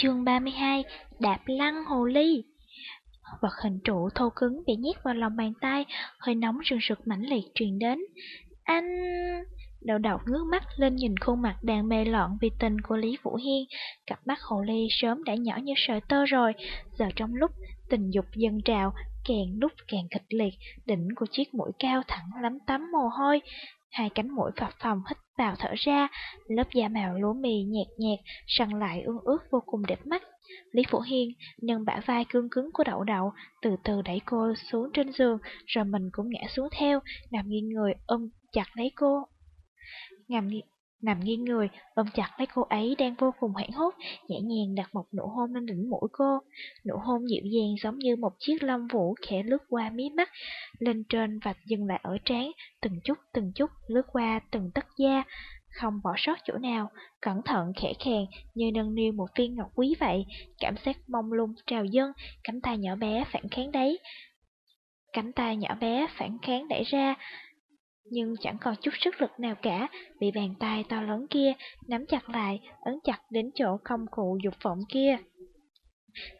Chương 32 Đạp lăn hồ ly. Vật hình trụ thô cứng bị nhét vào lòng bàn tay, hơi nóng rừng rực mãnh liệt truyền đến. Anh... Đậu đậu ngước mắt lên nhìn khuôn mặt đang mê loạn vì tình của Lý Vũ Hiên, cặp mắt hồ ly sớm đã nhỏ như sợi tơ rồi, giờ trong lúc tình dục dâng trào, càng lúc càng kịch liệt, đỉnh của chiếc mũi cao thẳng lắm tắm mồ hôi, hai cánh mũi phập phồng hít vào thở ra, lớp da màu lúa mì nhạt nhạt, săn lại ương ướt vô cùng đẹp mắt. Lý Phủ Hiên nâng bả vai cương cứng của đậu đậu, từ từ đẩy cô xuống trên giường, rồi mình cũng ngã xuống theo, nằm nghiêng người ôm chặt lấy cô. Nằm, nằm nghiêng người, ôm chặt lấy cô ấy đang vô cùng hoảng hốt, nhẹ nhàng đặt một nụ hôn lên đỉnh mũi cô. Nụ hôn dịu dàng giống như một chiếc lông vũ khẽ lướt qua mí mắt, lên trên và dừng lại ở trán, từng chút từng chút lướt qua từng tấc da, không bỏ sót chỗ nào, cẩn thận khẽ khàng như nâng niu một viên ngọc quý vậy, cảm giác mông lung trào dâng, cánh tay nhỏ bé phản kháng đấy. Cánh tay nhỏ bé phản kháng đẩy ra, nhưng chẳng còn chút sức lực nào cả, bị bàn tay to lớn kia nắm chặt lại, ấn chặt đến chỗ không cụ dục vọng kia.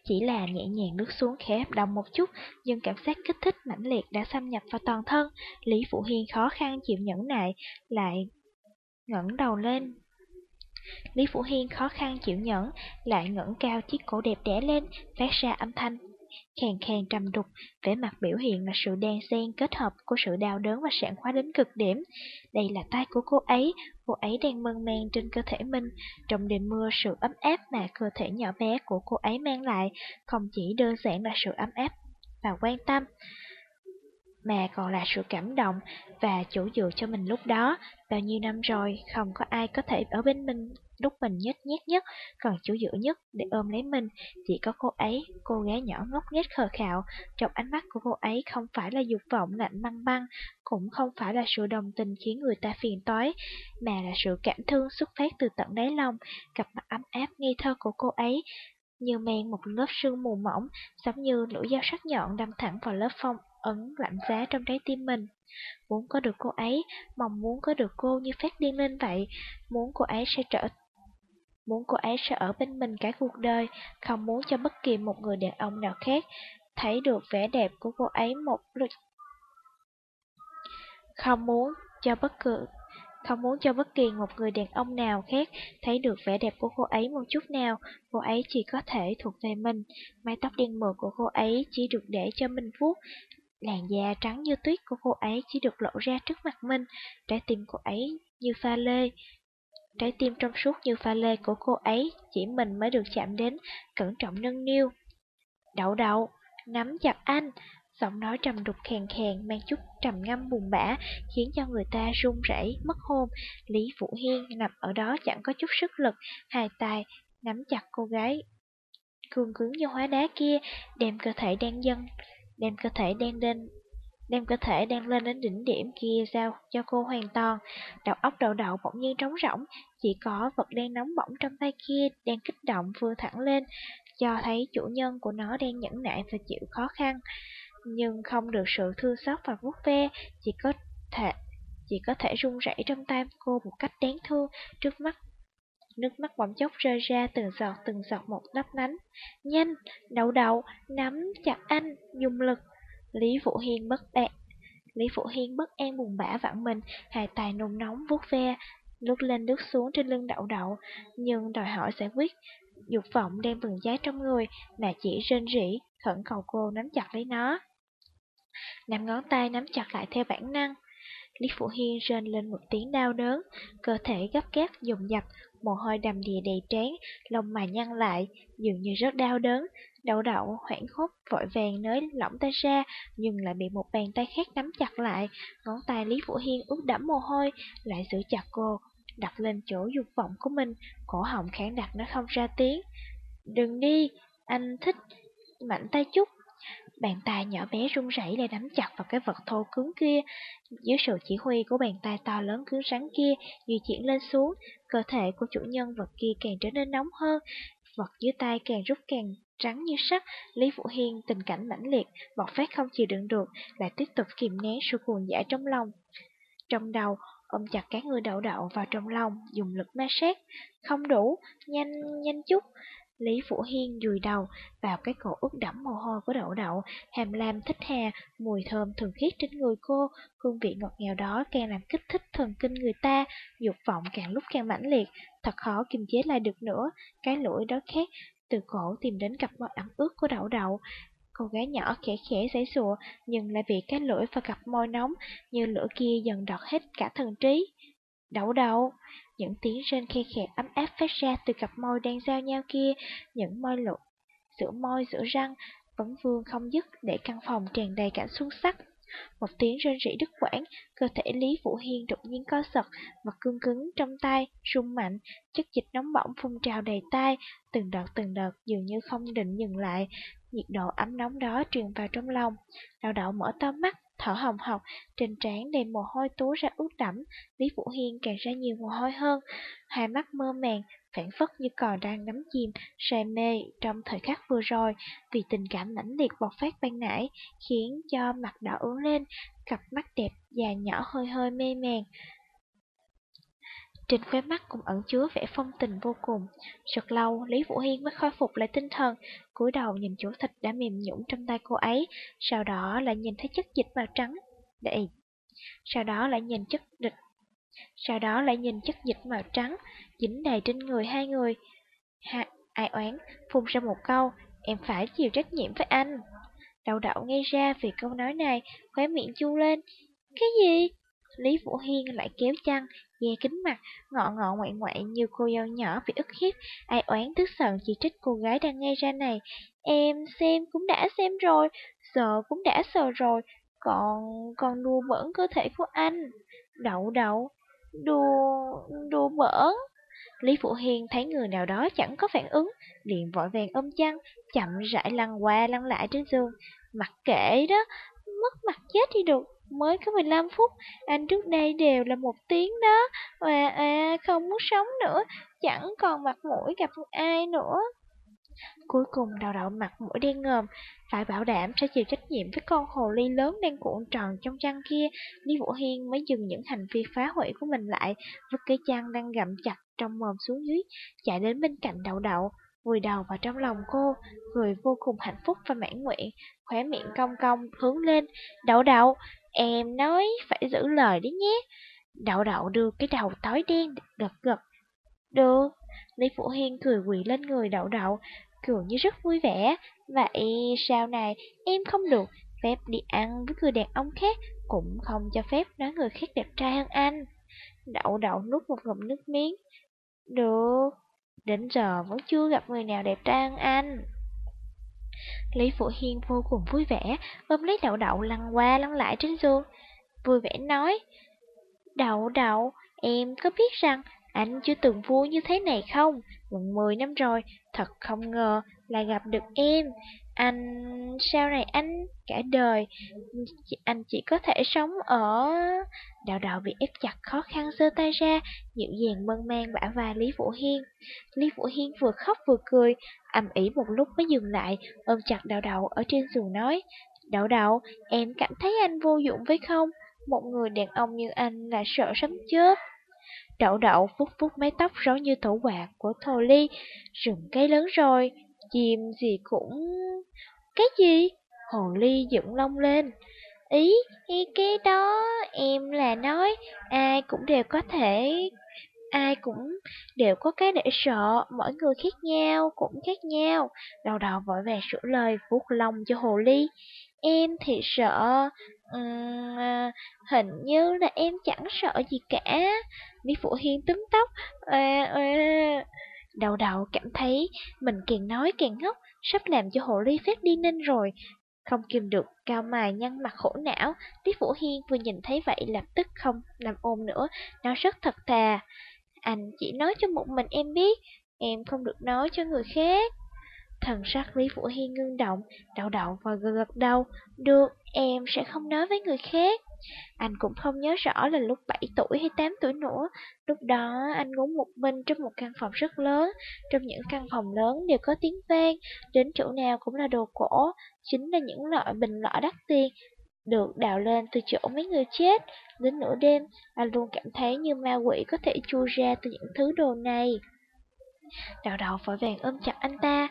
Chỉ là nhẹ nhàng lướt xuống khẽ động một chút, nhưng cảm giác kích thích mãnh liệt đã xâm nhập vào toàn thân. Lý Phụ Hiên khó khăn chịu nhẫn nại, lại ngẩng đầu lên. Lý Phụ Hiên khó khăn chịu nhẫn, lại ngẩng cao chiếc cổ đẹp đẽ lên, phát ra âm thanh khàn khàn trầm đục, vẻ mặt biểu hiện là sự đan xen kết hợp của sự đau đớn và sảng khoái đến cực điểm. Đây là tay của cô ấy, cô ấy đang mơn man trên cơ thể mình. Trong đêm mưa, sự ấm áp mà cơ thể nhỏ bé của cô ấy mang lại không chỉ đơn giản là sự ấm áp và quan tâm, mà còn là sự cảm động và chủ dựa cho mình lúc đó. Bao nhiêu năm rồi, không có ai có thể ở bên mình lúc mình nhất nhét nhất, cần chủ dựa nhất để ôm lấy mình. Chỉ có cô ấy, cô gái nhỏ ngốc nghếch khờ khạo, trong ánh mắt của cô ấy không phải là dục vọng lạnh băng băng, cũng không phải là sự đồng tình khiến người ta phiền toái, mà là sự cảm thương xuất phát từ tận đáy lòng, cặp mặt ấm áp ngây thơ của cô ấy, như men một lớp sương mù mỏng, giống như lưỡi dao sắc nhọn đâm thẳng vào lớp phong ấn lạnh giá trong trái tim mình. Muốn có được cô ấy, mong muốn có được cô như phát điên lên vậy, muốn cô ấy sẽ trở muốn cô ấy sẽ ở bên mình cả cuộc đời, không muốn cho bất kỳ một người đàn ông nào khác thấy được vẻ đẹp của cô ấy một lúc. Không muốn cho bất cứ không muốn cho bất kỳ một người đàn ông nào khác thấy được vẻ đẹp của cô ấy một chút nào, cô ấy chỉ có thể thuộc về mình. Mái tóc đen mượt của cô ấy chỉ được để cho mình vuốt, Làn da trắng như tuyết của cô ấy chỉ được lộ ra trước mặt mình, trái tim cô ấy như pha lê. Trái tim trong suốt như pha lê của cô ấy chỉ mình mới được chạm đến, cẩn trọng nâng niu. Đậu đậu, nắm chặt anh, giọng nói trầm đục khèn khèn mang chút trầm ngâm buồn bã, khiến cho người ta run rẩy, mất hồn. Lý Vũ Hiên nằm ở đó chẳng có chút sức lực, hai tay nắm chặt cô gái cương cứng như hóa đá kia, đem cơ thể đang dâng đem cơ thể đang lên đem cơ thể đang lên đến đỉnh điểm kia giao cho cô hoàn toàn. Đầu óc đầu đậu bỗng nhiên trống rỗng, chỉ có vật đang nóng bỏng trong tay kia đang kích động vươn thẳng lên, cho thấy chủ nhân của nó đang nhẫn nại và chịu khó khăn, nhưng không được sự thương xót và vuốt ve, chỉ có thể chỉ có thể run rẩy trong tay cô một cách đáng thương trước mắt Nước mắt bỗng chốc rơi ra từng giọt từng giọt một lấp lánh. Nhanh, đậu đậu, nắm chặt anh, dùng lực. Lý Phụ Hiên bất an. Lý Phụ Hiên bất an buồn bã vặn mình, hài tài nôn nóng vuốt ve, lướt lên lướt xuống trên lưng đậu đậu, nhưng đòi hỏi giải quyết. Dục vọng đang bừng cháy trong người, mà chỉ rên rỉ, khẩn cầu cô nắm chặt lấy nó. Nằm ngón tay nắm chặt lại theo bản năng. Lý Phụ Hiên rên lên một tiếng đau đớn, cơ thể gấp gáp dùng dập, mồ hôi đầm đìa đầy trán, lông mày nhăn lại, dường như rất đau đớn. Đậu đậu hoảng hốt vội vàng nới lỏng tay ra, nhưng lại bị một bàn tay khác nắm chặt lại. Ngón tay Lý Vũ Hiên ướt đẫm mồ hôi, lại giữ chặt cô, đặt lên chỗ dục vọng của mình, cổ họng kháng đặt nó không ra tiếng. Đừng đi, anh thích mạnh tay chút. Bàn tay nhỏ bé run rẩy để nắm chặt vào cái vật thô cứng kia. Dưới sự chỉ huy của bàn tay to lớn cứng rắn kia di chuyển lên xuống, cơ thể của chủ nhân vật kia càng trở nên nóng hơn. Vật dưới tay càng rút càng trắng như sắt, Lý Vũ Hiên tình cảnh mãnh liệt, bộc phát không chịu đựng được, lại tiếp tục kìm nén sự cuồng dã trong lòng. Trong đầu, ôm chặt các người đậu đậu vào trong lòng, dùng lực ma sát. Không đủ, nhanh, nhanh chút. Lý Vũ Hiên dùi đầu vào cái cổ ướt đẫm mồ hôi của đậu đậu, hàm lam thích hà, mùi thơm thường khiết trên người cô, hương vị ngọt ngào đó càng làm kích thích thần kinh người ta, dục vọng càng lúc càng mãnh liệt, thật khó kiềm chế lại được nữa, cái lưỡi đó khét, từ cổ tìm đến cặp môi ẩm ướt của đậu đậu. Cô gái nhỏ khẽ khẽ giãy sụa, nhưng lại bị cái lưỡi và cặp môi nóng như lửa kia dần đọt hết cả thần trí. Đậu đậu, những tiếng rên khe khẽ ấm áp phát ra từ cặp môi đang giao nhau kia, những môi lụa, giữa môi giữa răng, vẫn vương không dứt để căn phòng tràn đầy cảnh xuân sắc. Một tiếng rên rỉ đứt quãng, cơ thể Lý Vũ Hiên đột nhiên co giật, và cương cứng trong tay, rung mạnh, chất dịch nóng bỏng phun trào đầy tay, từng đợt từng đợt dường như không định dừng lại, nhiệt độ ấm nóng đó truyền vào trong lòng. Đào đậu mở to mắt, thở hồng hộc, trên trán đầy mồ hôi túa ra ướt đẫm, Lý Vũ Hiên càng ra nhiều mồ hôi hơn, hai mắt mơ màng, phản phất như còn đang nắm chìm, say mê trong thời khắc vừa rồi, vì tình cảm mãnh liệt bộc phát ban nãy, khiến cho mặt đỏ ướng lên, cặp mắt đẹp già nhỏ hơi hơi mê màng. Trên khóe mắt cũng ẩn chứa vẻ phong tình vô cùng. Rất lâu, Lý Vũ Hiên mới khôi phục lại tinh thần, cúi đầu nhìn chỗ thịt đã mềm nhũn trong tay cô ấy, sau đó lại nhìn thấy chất dịch màu trắng. Đệ. Sau đó lại nhìn chất dịch sau đó lại nhìn chất dịch màu trắng, dính đầy trên người hai người. Ha, ai oán, phun ra một câu, em phải chịu trách nhiệm với anh. Đậu đậu nghe ra vì câu nói này, khóe miệng chu lên. Cái gì? Lý Vũ Hiên lại kéo chăn, ghe kính mặt, ngọ ngọ ngoại ngoại như cô dâu nhỏ bị ức hiếp. Ai oán tức giận chỉ trích cô gái đang nghe ra này. Em xem cũng đã xem rồi, sợ cũng đã sợ rồi, còn còn đùa bỡn cơ thể của anh. Đậu đậu, Đùa, đùa bỡn. Lý Phụ Hiên thấy người nào đó chẳng có phản ứng, liền vội vàng ôm chăn, chậm rãi lăn qua lăn lại trên giường. Mặc kệ đó, mất mặt chết đi được, mới có 15 phút, anh trước đây đều là một tiếng đó, và à, không muốn sống nữa, chẳng còn mặt mũi gặp ai nữa. Cuối cùng đào đậu mặt mũi đen ngòm, phải bảo đảm sẽ chịu trách nhiệm với con hồ ly lớn đang cuộn tròn trong chăn kia. Lý Vũ Hiên mới dừng những hành vi phá hủy của mình lại, vứt cái chăn đang gặm chặt trong mồm xuống dưới, chạy đến bên cạnh đậu đậu, vùi đầu vào trong lòng cô, người vô cùng hạnh phúc và mãn nguyện, khóe miệng cong cong hướng lên. Đậu đậu, em nói phải giữ lời đấy nhé. Đậu đậu đưa cái đầu tối đen gật gật. Được. Lý Phụ Hiên cười quỳ lên người đậu đậu, cười như rất vui vẻ. Vậy sau này em không được phép đi ăn với người đàn ông khác, cũng không cho phép nói người khác đẹp trai hơn anh. Đậu đậu nuốt một ngụm nước miếng. Được, đến giờ vẫn chưa gặp người nào đẹp trai hơn anh. Lý Phụ Hiên vô cùng vui vẻ, ôm lấy đậu đậu lăn qua lăn lại trên giường. Vui vẻ nói, Đậu đậu, em có biết rằng anh chưa từng vui như thế này không? Gần 10 năm rồi, thật không ngờ là gặp được em. Anh, sau này anh cả đời, anh chỉ có thể sống ở... Đào đào bị ép chặt khó khăn giơ tay ra, dịu dàng mơn man bả vai Lý Vũ Hiên. Lý Vũ Hiên vừa khóc vừa cười, ầm ĩ một lúc mới dừng lại, ôm chặt đào đào ở trên giường nói. đào đào em cảm thấy anh vô dụng với không? Một người đàn ông như anh là sợ sấm chớp. Đậu đậu phút phút mái tóc rối như thủ quạt của Thồ Ly, rừng cây lớn rồi, chim gì cũng... Cái gì? Hồ Ly dựng lông lên. Ý, ý cái đó em là nói ai cũng đều có thể ai cũng đều có cái để sợ, mỗi người khác nhau, cũng khác nhau. Đầu đầu vội vàng sửa lời vuốt lông cho hồ ly. Em thì sợ, um, hình như là em chẳng sợ gì cả. Lý Phụ Hiên túm tóc, à, à đầu đầu cảm thấy mình càng nói càng ngốc, sắp làm cho hồ ly phát đi nên rồi. Không kìm được, cao mài nhăn mặt khổ não, Lý Vũ Hiên vừa nhìn thấy vậy lập tức không làm ôm nữa, nó rất thật thà. Anh chỉ nói cho một mình em biết, em không được nói cho người khác. Thần sắc Lý Vũ Hiên ngưng động, đậu đậu và gật gật đầu. Được, em sẽ không nói với người khác. Anh cũng không nhớ rõ là lúc 7 tuổi hay 8 tuổi nữa. Lúc đó anh ngủ một mình trong một căn phòng rất lớn. Trong những căn phòng lớn đều có tiếng vang, đến chỗ nào cũng là đồ cổ. Chính là những loại bình lọ đắt tiền, được đào lên từ chỗ mấy người chết. Đến nửa đêm, anh luôn cảm thấy như ma quỷ có thể chui ra từ những thứ đồ này. Đào đầu vội vàng ôm chặt anh ta.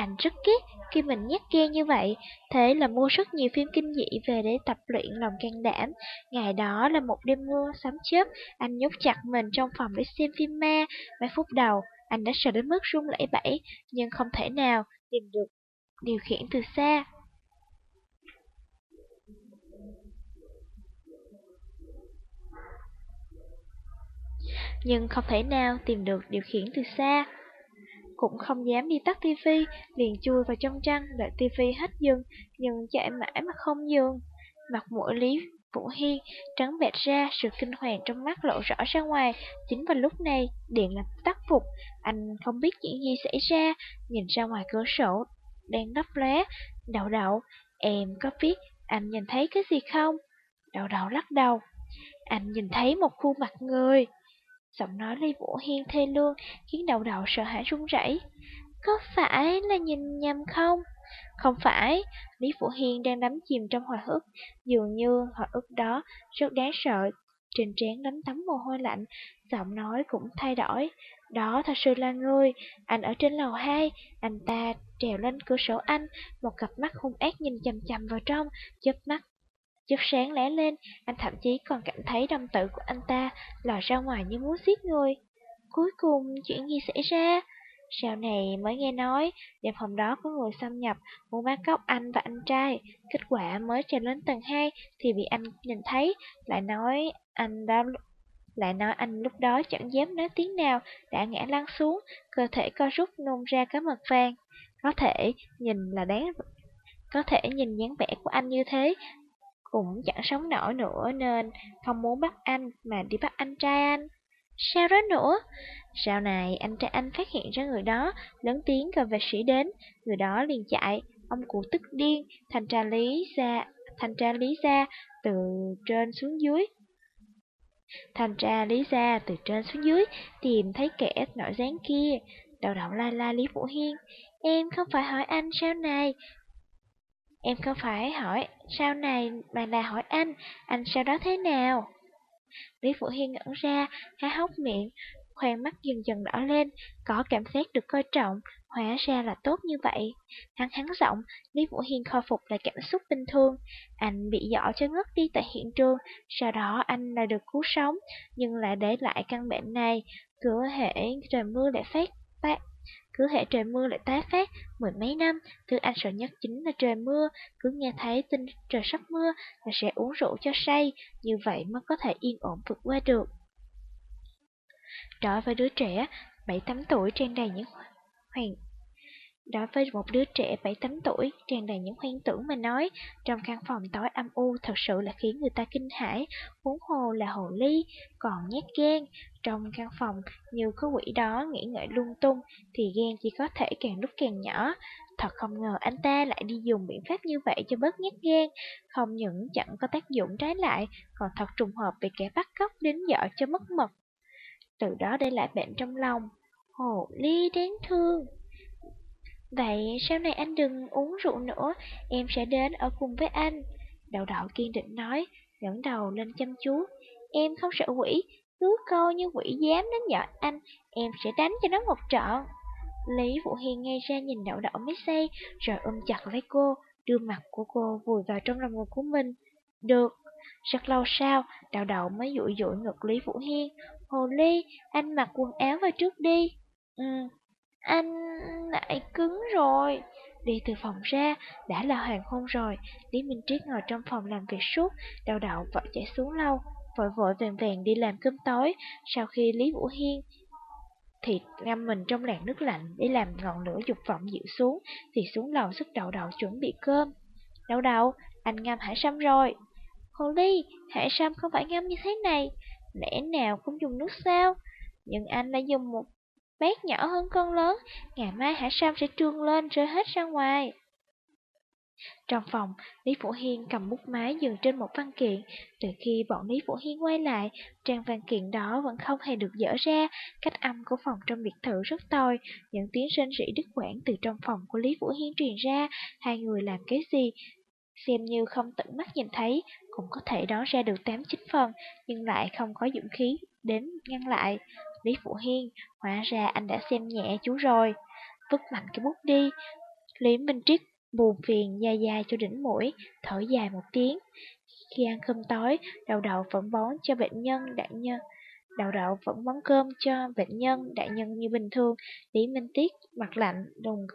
Anh rất ghét khi mình nhát gan như vậy, thế là mua rất nhiều phim kinh dị về để tập luyện lòng can đảm. Ngày đó là một đêm mưa sấm chớp, anh nhốt chặt mình trong phòng để xem phim ma. Mấy phút đầu, anh đã sợ đến mức run lẩy bẩy, nhưng không thể nào tìm được điều khiển từ xa. Nhưng không thể nào tìm được điều khiển từ xa cũng không dám đi tắt tivi, liền chui vào trong chăn đợi tivi hết dừng, nhưng chạy mãi mà không dừng. Mặt mũi Lý Vũ Hiên trắng bẹt ra, sự kinh hoàng trong mắt lộ rõ ra ngoài. Chính vào lúc này, điện lập tắt phục, anh không biết chuyện gì xảy ra, nhìn ra ngoài cửa sổ, đang lấp lóe. Đậu đậu, em có biết anh nhìn thấy cái gì không? Đậu đậu lắc đầu. Anh nhìn thấy một khuôn mặt người. Giọng nói Lý Vũ Hiên thê lương khiến đầu đầu sợ hãi run rẩy. Có phải là nhìn nhầm không? Không phải, Lý Vũ Hiên đang đắm chìm trong hồi ức, dường như hồi ức đó rất đáng sợ. Trên trán đánh tấm mồ hôi lạnh, giọng nói cũng thay đổi. Đó thật sự là người. anh ở trên lầu 2, anh ta trèo lên cửa sổ anh, một cặp mắt hung ác nhìn chầm chầm vào trong, chớp mắt Chớp sáng lé lên, anh thậm chí còn cảm thấy đồng tử của anh ta lò ra ngoài như muốn giết người. Cuối cùng, chuyện gì xảy ra? Sau này mới nghe nói, đêm hôm đó có người xâm nhập, muốn bắt cóc anh và anh trai. Kết quả mới trèo lên tầng 2 thì bị anh nhìn thấy, lại nói anh đã lại nói anh lúc đó chẳng dám nói tiếng nào, đã ngã lăn xuống, cơ thể co rút nôn ra cá mật vàng. Có thể nhìn là đáng có thể nhìn dáng vẻ của anh như thế cũng chẳng sống nổi nữa nên không muốn bắt anh mà đi bắt anh trai anh. Sao đó nữa? Sau này anh trai anh phát hiện ra người đó, lớn tiếng gọi vệ sĩ đến, người đó liền chạy, ông cụ tức điên, thành tra lý ra, thành tra lý ra từ trên xuống dưới. Thành tra lý ra từ trên xuống dưới, tìm thấy kẻ nổi dáng kia, đầu đầu la la Lý Vũ Hiên. Em không phải hỏi anh sau này, Em không phải hỏi sau này mà là hỏi anh, anh sau đó thế nào? Lý Phụ Hiên ngẩn ra, há hốc miệng, khoen mắt dần dần đỏ lên, có cảm giác được coi trọng, hóa ra là tốt như vậy. Hắn hắn giọng, Lý Vũ Hiên khôi phục lại cảm xúc bình thường. Anh bị dọ cho ngất đi tại hiện trường, sau đó anh lại được cứu sống, nhưng lại để lại căn bệnh này, cửa hệ trời mưa lại phát phát cứ hệ trời mưa lại tái phát, mười mấy năm, thứ anh sợ nhất chính là trời mưa, cứ nghe thấy tin trời sắp mưa là sẽ uống rượu cho say, như vậy mới có thể yên ổn vượt qua được. Trở với đứa trẻ, 7-8 tuổi trang đầy những hoàng Đối với một đứa trẻ 7-8 tuổi, tràn đầy những hoang tưởng mà nói, trong căn phòng tối âm u thật sự là khiến người ta kinh hãi, huống hồ là hồ ly, còn nhát gan. Trong căn phòng, như có quỷ đó nghĩ ngợi lung tung, thì gan chỉ có thể càng lúc càng nhỏ. Thật không ngờ anh ta lại đi dùng biện pháp như vậy cho bớt nhát gan, không những chẳng có tác dụng trái lại, còn thật trùng hợp bị kẻ bắt cóc đến dọa cho mất mật. Từ đó để lại bệnh trong lòng. Hồ ly đáng thương. Vậy sau này anh đừng uống rượu nữa, em sẽ đến ở cùng với anh. Đậu đậu kiên định nói, ngẩng đầu lên chăm chú. Em không sợ quỷ, cứ coi như quỷ dám đến dọa anh, em sẽ đánh cho nó một trận. Lý Vũ Hiền ngay ra nhìn đậu đậu mấy giây, rồi ôm chặt lấy cô, đưa mặt của cô vùi vào trong lòng ngực của mình. Được, rất lâu sau, đậu đậu mới dụi dụi ngực Lý Vũ Hiên. Hồ Ly, anh mặc quần áo vào trước đi. Ừ, anh lại cứng rồi. Đi từ phòng ra, đã là hoàng hôn rồi, Lý Minh Triết ngồi trong phòng làm việc suốt, đau đậu vội chạy xuống lâu, vội vội vàng vàng đi làm cơm tối. Sau khi Lý Vũ Hiên thì ngâm mình trong làn nước lạnh để làm ngọn lửa dục vọng dịu xuống, thì xuống lầu sức đậu đậu chuẩn bị cơm. Đậu đậu, anh ngâm hải sâm rồi. Hồ ly, hải sâm không phải ngâm như thế này, lẽ nào không dùng nước sao? Nhưng anh đã dùng một Bác nhỏ hơn con lớn, ngày mai hải sam sẽ trương lên rơi hết ra ngoài. Trong phòng, Lý Phủ Hiên cầm bút máy dừng trên một văn kiện. Từ khi bọn Lý Phủ Hiên quay lại, trang văn kiện đó vẫn không hề được dỡ ra. Cách âm của phòng trong biệt thự rất tồi. Những tiếng rên rỉ đứt quãng từ trong phòng của Lý Phủ Hiên truyền ra. Hai người làm cái gì? Xem như không tận mắt nhìn thấy, cũng có thể đoán ra được 8-9 phần, nhưng lại không có dũng khí đến ngăn lại. Lý Phụ Hiên, hóa ra anh đã xem nhẹ chú rồi. Vứt mạnh cái bút đi. Lý Minh Triết buồn phiền dài dài cho đỉnh mũi, thở dài một tiếng. Khi ăn cơm tối, đầu đậu vẫn bón cho bệnh nhân đại nhân. Đầu đậu vẫn bón cơm cho bệnh nhân đại nhân như bình thường. Lý Minh Tiết mặt lạnh đùng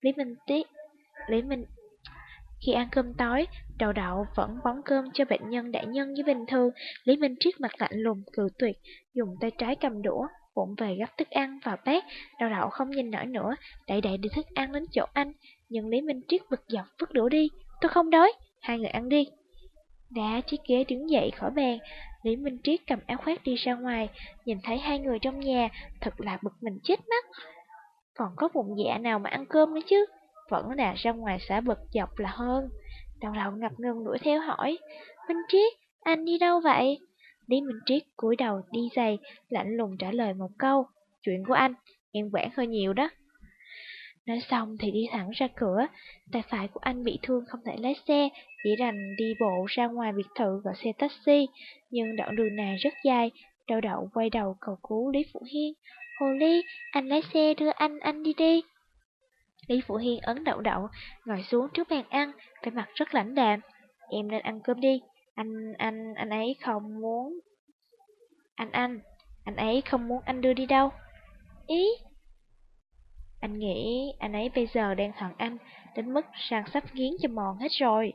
Lý Minh Tiết Lý Minh khi ăn cơm tối, đầu đậu vẫn bón cơm cho bệnh nhân đại nhân như bình thường. Lý Minh Triết mặt lạnh lùng, cự tuyệt, dùng tay trái cầm đũa, vụn về gấp thức ăn vào bát. Đầu đậu không nhìn nổi nữa, đẩy đẩy đi thức ăn đến chỗ anh. Nhưng Lý Minh Triết bực dọc vứt đũa đi. Tôi không đói, hai người ăn đi. Đã chiếc ghế đứng dậy khỏi bàn, Lý Minh Triết cầm áo khoác đi ra ngoài, nhìn thấy hai người trong nhà, thật là bực mình chết mắt. Còn có vụn dạ nào mà ăn cơm nữa chứ? Vẫn là ra ngoài xã bực dọc là hơn. Đầu đầu ngập ngừng đuổi theo hỏi, Minh Triết, anh đi đâu vậy? Lý Minh Triết cúi đầu đi giày, lạnh lùng trả lời một câu, chuyện của anh, em quản hơi nhiều đó. Nói xong thì đi thẳng ra cửa, tay phải của anh bị thương không thể lái xe, chỉ đành đi bộ ra ngoài biệt thự gọi xe taxi, nhưng đoạn đường này rất dài, đau đậu quay đầu cầu cứu Lý Phụ Hiên. Hồ Ly, anh lái xe đưa anh, anh đi đi. Lý Phụ Hiên ấn đậu đậu, ngồi xuống trước bàn ăn, vẻ mặt rất lãnh đạm. Em nên ăn cơm đi, anh, anh, anh ấy không muốn... Anh, anh, anh ấy không muốn anh đưa đi đâu. Ý? Anh nghĩ anh ấy bây giờ đang hận anh, đến mức sang sắp nghiến cho mòn hết rồi.